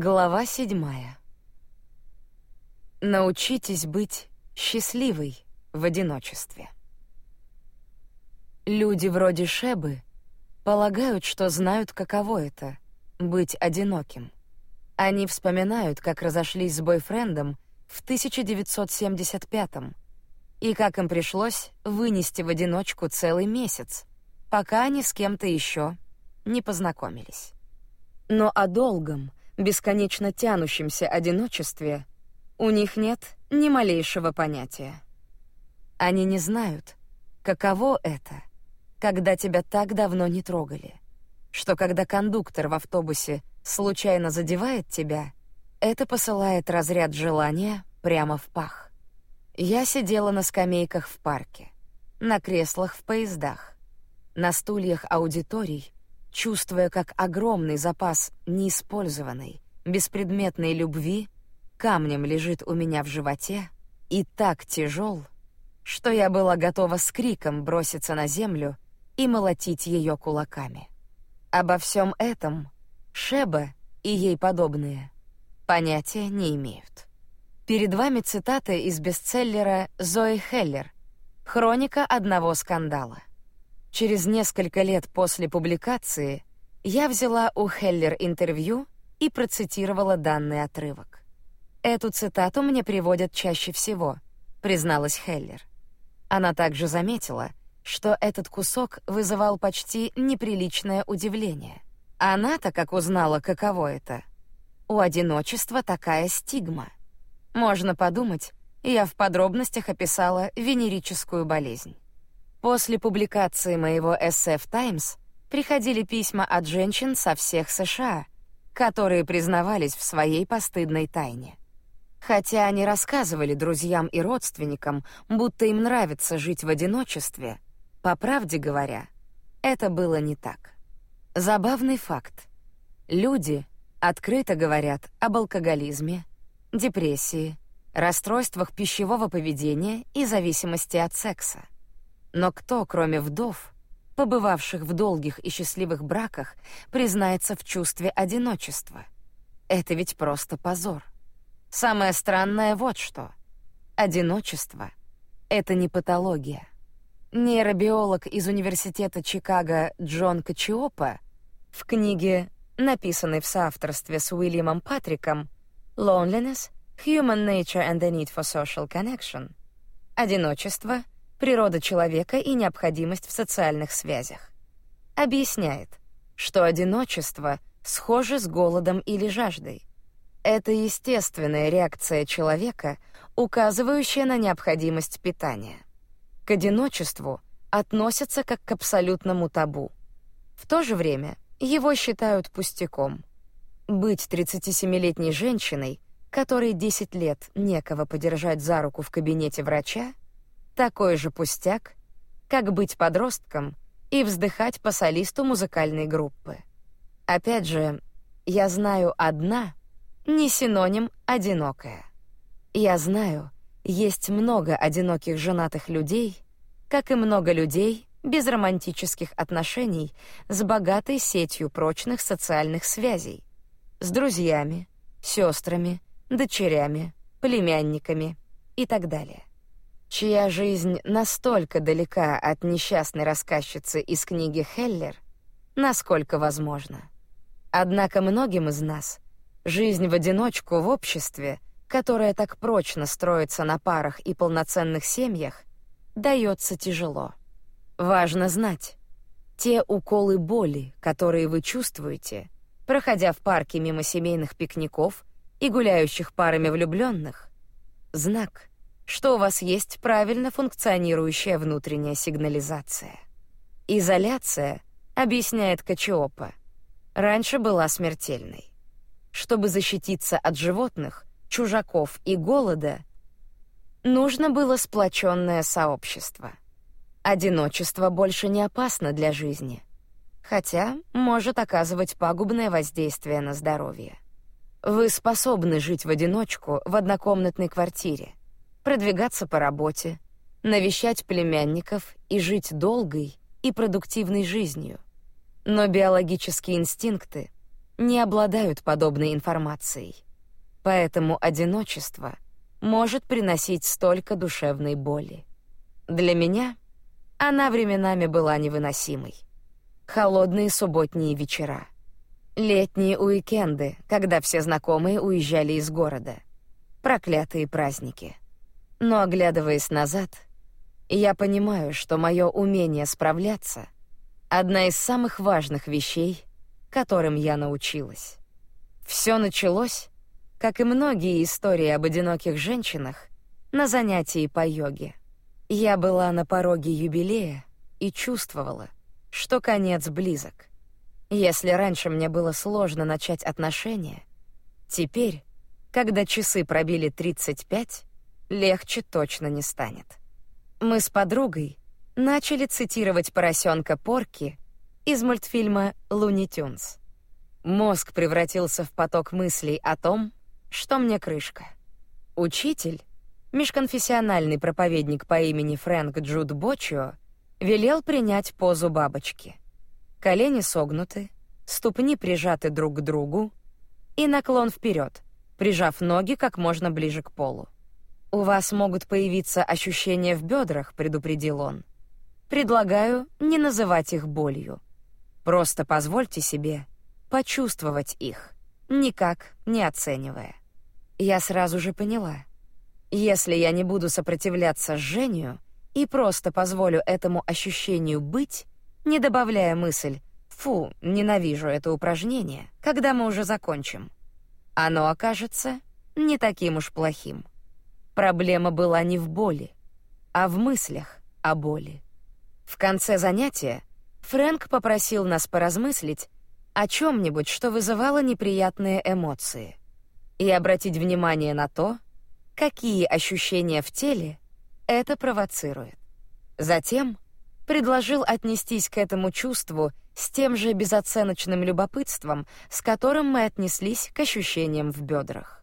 Глава седьмая. Научитесь быть счастливой в одиночестве. Люди вроде Шебы полагают, что знают, каково это — быть одиноким. Они вспоминают, как разошлись с бойфрендом в 1975-м, и как им пришлось вынести в одиночку целый месяц, пока они с кем-то еще не познакомились. Но о долгом — бесконечно тянущемся одиночестве у них нет ни малейшего понятия. Они не знают, каково это, когда тебя так давно не трогали, что когда кондуктор в автобусе случайно задевает тебя, это посылает разряд желания прямо в пах. Я сидела на скамейках в парке, на креслах в поездах, на стульях аудиторий, чувствуя, как огромный запас неиспользованной, беспредметной любви камнем лежит у меня в животе и так тяжел, что я была готова с криком броситься на землю и молотить ее кулаками. Обо всем этом Шеба и ей подобные понятия не имеют. Перед вами цитата из бестселлера Зои Хеллер «Хроника одного скандала». Через несколько лет после публикации я взяла у Хеллер интервью и процитировала данный отрывок. Эту цитату мне приводят чаще всего, призналась Хеллер. Она также заметила, что этот кусок вызывал почти неприличное удивление. Она-то как узнала, каково это. У одиночества такая стигма. Можно подумать, я в подробностях описала венерическую болезнь. После публикации моего эссе в Times приходили письма от женщин со всех США, которые признавались в своей постыдной тайне. Хотя они рассказывали друзьям и родственникам, будто им нравится жить в одиночестве, по правде говоря, это было не так. Забавный факт. Люди открыто говорят об алкоголизме, депрессии, расстройствах пищевого поведения и зависимости от секса. Но кто, кроме вдов, побывавших в долгих и счастливых браках, признается в чувстве одиночества? Это ведь просто позор. Самое странное вот что. Одиночество — это не патология. Нейробиолог из Университета Чикаго Джон Качиопа в книге, написанной в соавторстве с Уильямом Патриком «Loneliness, Human Nature and the Need for Social Connection» «Одиночество — природа человека и необходимость в социальных связях. Объясняет, что одиночество схоже с голодом или жаждой. Это естественная реакция человека, указывающая на необходимость питания. К одиночеству относятся как к абсолютному табу. В то же время его считают пустяком. Быть 37-летней женщиной, которой 10 лет некого подержать за руку в кабинете врача, такой же пустяк, как быть подростком и вздыхать по солисту музыкальной группы. Опять же, я знаю одна не синоним одинокая. Я знаю, есть много одиноких женатых людей, как и много людей без романтических отношений с богатой сетью прочных социальных связей, с друзьями, сестрами, дочерями, племянниками и так далее чья жизнь настолько далека от несчастной рассказчицы из книги Хеллер, насколько возможно. Однако многим из нас жизнь в одиночку в обществе, которое так прочно строится на парах и полноценных семьях, дается тяжело. Важно знать, те уколы боли, которые вы чувствуете, проходя в парке мимо семейных пикников и гуляющих парами влюбленных, знак, что у вас есть правильно функционирующая внутренняя сигнализация. Изоляция, объясняет Качиопа, раньше была смертельной. Чтобы защититься от животных, чужаков и голода, нужно было сплоченное сообщество. Одиночество больше не опасно для жизни, хотя может оказывать пагубное воздействие на здоровье. Вы способны жить в одиночку в однокомнатной квартире, продвигаться по работе, навещать племянников и жить долгой и продуктивной жизнью. Но биологические инстинкты, не обладают подобной информацией. Поэтому одиночество может приносить столько душевной боли. Для меня она временами была невыносимой. Холодные субботние вечера. Летние уикенды, когда все знакомые уезжали из города. Проклятые праздники. Но оглядываясь назад, я понимаю, что мое умение справляться — одна из самых важных вещей, которым я научилась. Все началось, как и многие истории об одиноких женщинах, на занятии по йоге. Я была на пороге юбилея и чувствовала, что конец близок. Если раньше мне было сложно начать отношения, теперь, когда часы пробили 35, легче точно не станет. Мы с подругой начали цитировать поросенка Порки из мультфильма «Луни Тюнс». Мозг превратился в поток мыслей о том, что мне крышка. Учитель, межконфессиональный проповедник по имени Фрэнк Джуд Бочио, велел принять позу бабочки. Колени согнуты, ступни прижаты друг к другу и наклон вперед, прижав ноги как можно ближе к полу. «У вас могут появиться ощущения в бедрах», — предупредил он. «Предлагаю не называть их болью. Просто позвольте себе почувствовать их, никак не оценивая». Я сразу же поняла. Если я не буду сопротивляться жжению и просто позволю этому ощущению быть, не добавляя мысль «фу, ненавижу это упражнение», когда мы уже закончим, оно окажется не таким уж плохим. Проблема была не в боли, а в мыслях о боли. В конце занятия Фрэнк попросил нас поразмыслить о чем нибудь что вызывало неприятные эмоции и обратить внимание на то, какие ощущения в теле это провоцирует. Затем предложил отнестись к этому чувству с тем же безоценочным любопытством, с которым мы отнеслись к ощущениям в бедрах.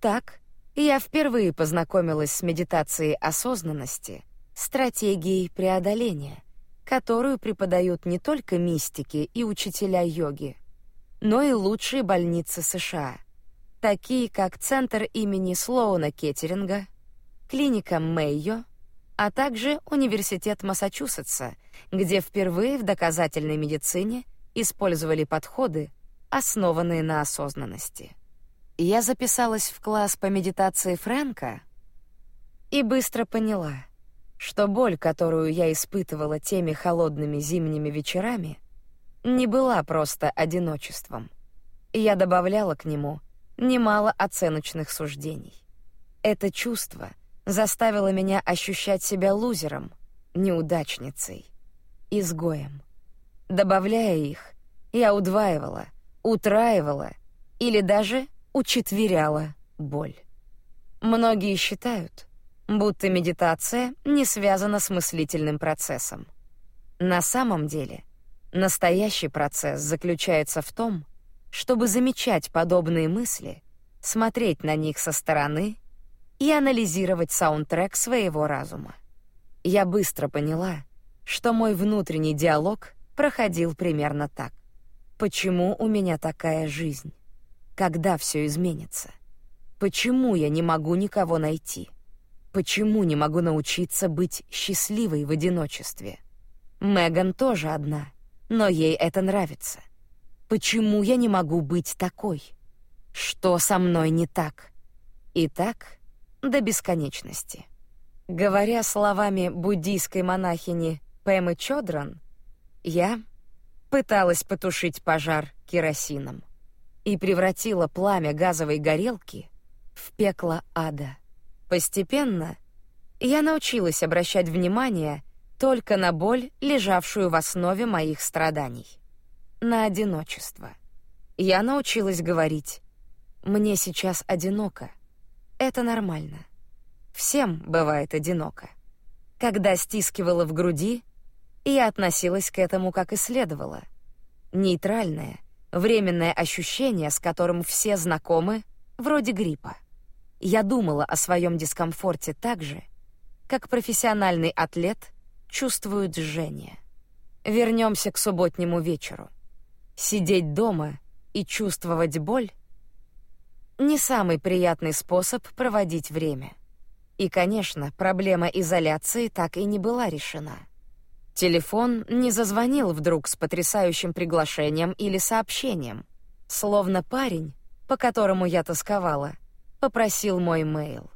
Так, я впервые познакомилась с медитацией осознанности, стратегией преодоления, которую преподают не только мистики и учителя йоги, но и лучшие больницы США — такие как Центр имени Слоуна Кеттеринга, клиника Мэйо, а также Университет Массачусетса, где впервые в доказательной медицине использовали подходы, основанные на осознанности. Я записалась в класс по медитации Фрэнка и быстро поняла, что боль, которую я испытывала теми холодными зимними вечерами, не была просто одиночеством. Я добавляла к нему — немало оценочных суждений. Это чувство заставило меня ощущать себя лузером, неудачницей, изгоем. Добавляя их, я удваивала, утраивала или даже учетверяла боль. Многие считают, будто медитация не связана с мыслительным процессом. На самом деле, настоящий процесс заключается в том, чтобы замечать подобные мысли, смотреть на них со стороны и анализировать саундтрек своего разума. Я быстро поняла, что мой внутренний диалог проходил примерно так. Почему у меня такая жизнь? Когда все изменится? Почему я не могу никого найти? Почему не могу научиться быть счастливой в одиночестве? Меган тоже одна, но ей это нравится. Почему я не могу быть такой? Что со мной не так? И так до бесконечности. Говоря словами буддийской монахини Пэмы Чодран, я пыталась потушить пожар керосином и превратила пламя газовой горелки в пекло ада. Постепенно я научилась обращать внимание только на боль, лежавшую в основе моих страданий на одиночество. Я научилась говорить: "Мне сейчас одиноко". Это нормально. Всем бывает одиноко. Когда стискивала в груди, я относилась к этому как и следовало. Нейтральное, временное ощущение, с которым все знакомы, вроде гриппа. Я думала о своем дискомфорте так же, как профессиональный атлет чувствует жжение. Вернемся к субботнему вечеру. Сидеть дома и чувствовать боль — не самый приятный способ проводить время. И, конечно, проблема изоляции так и не была решена. Телефон не зазвонил вдруг с потрясающим приглашением или сообщением, словно парень, по которому я тосковала, попросил мой мейл.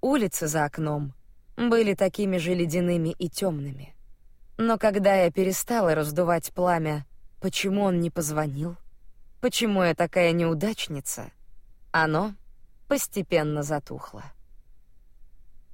Улицы за окном были такими же ледяными и темными. Но когда я перестала раздувать пламя, почему он не позвонил? Почему я такая неудачница? Оно постепенно затухло.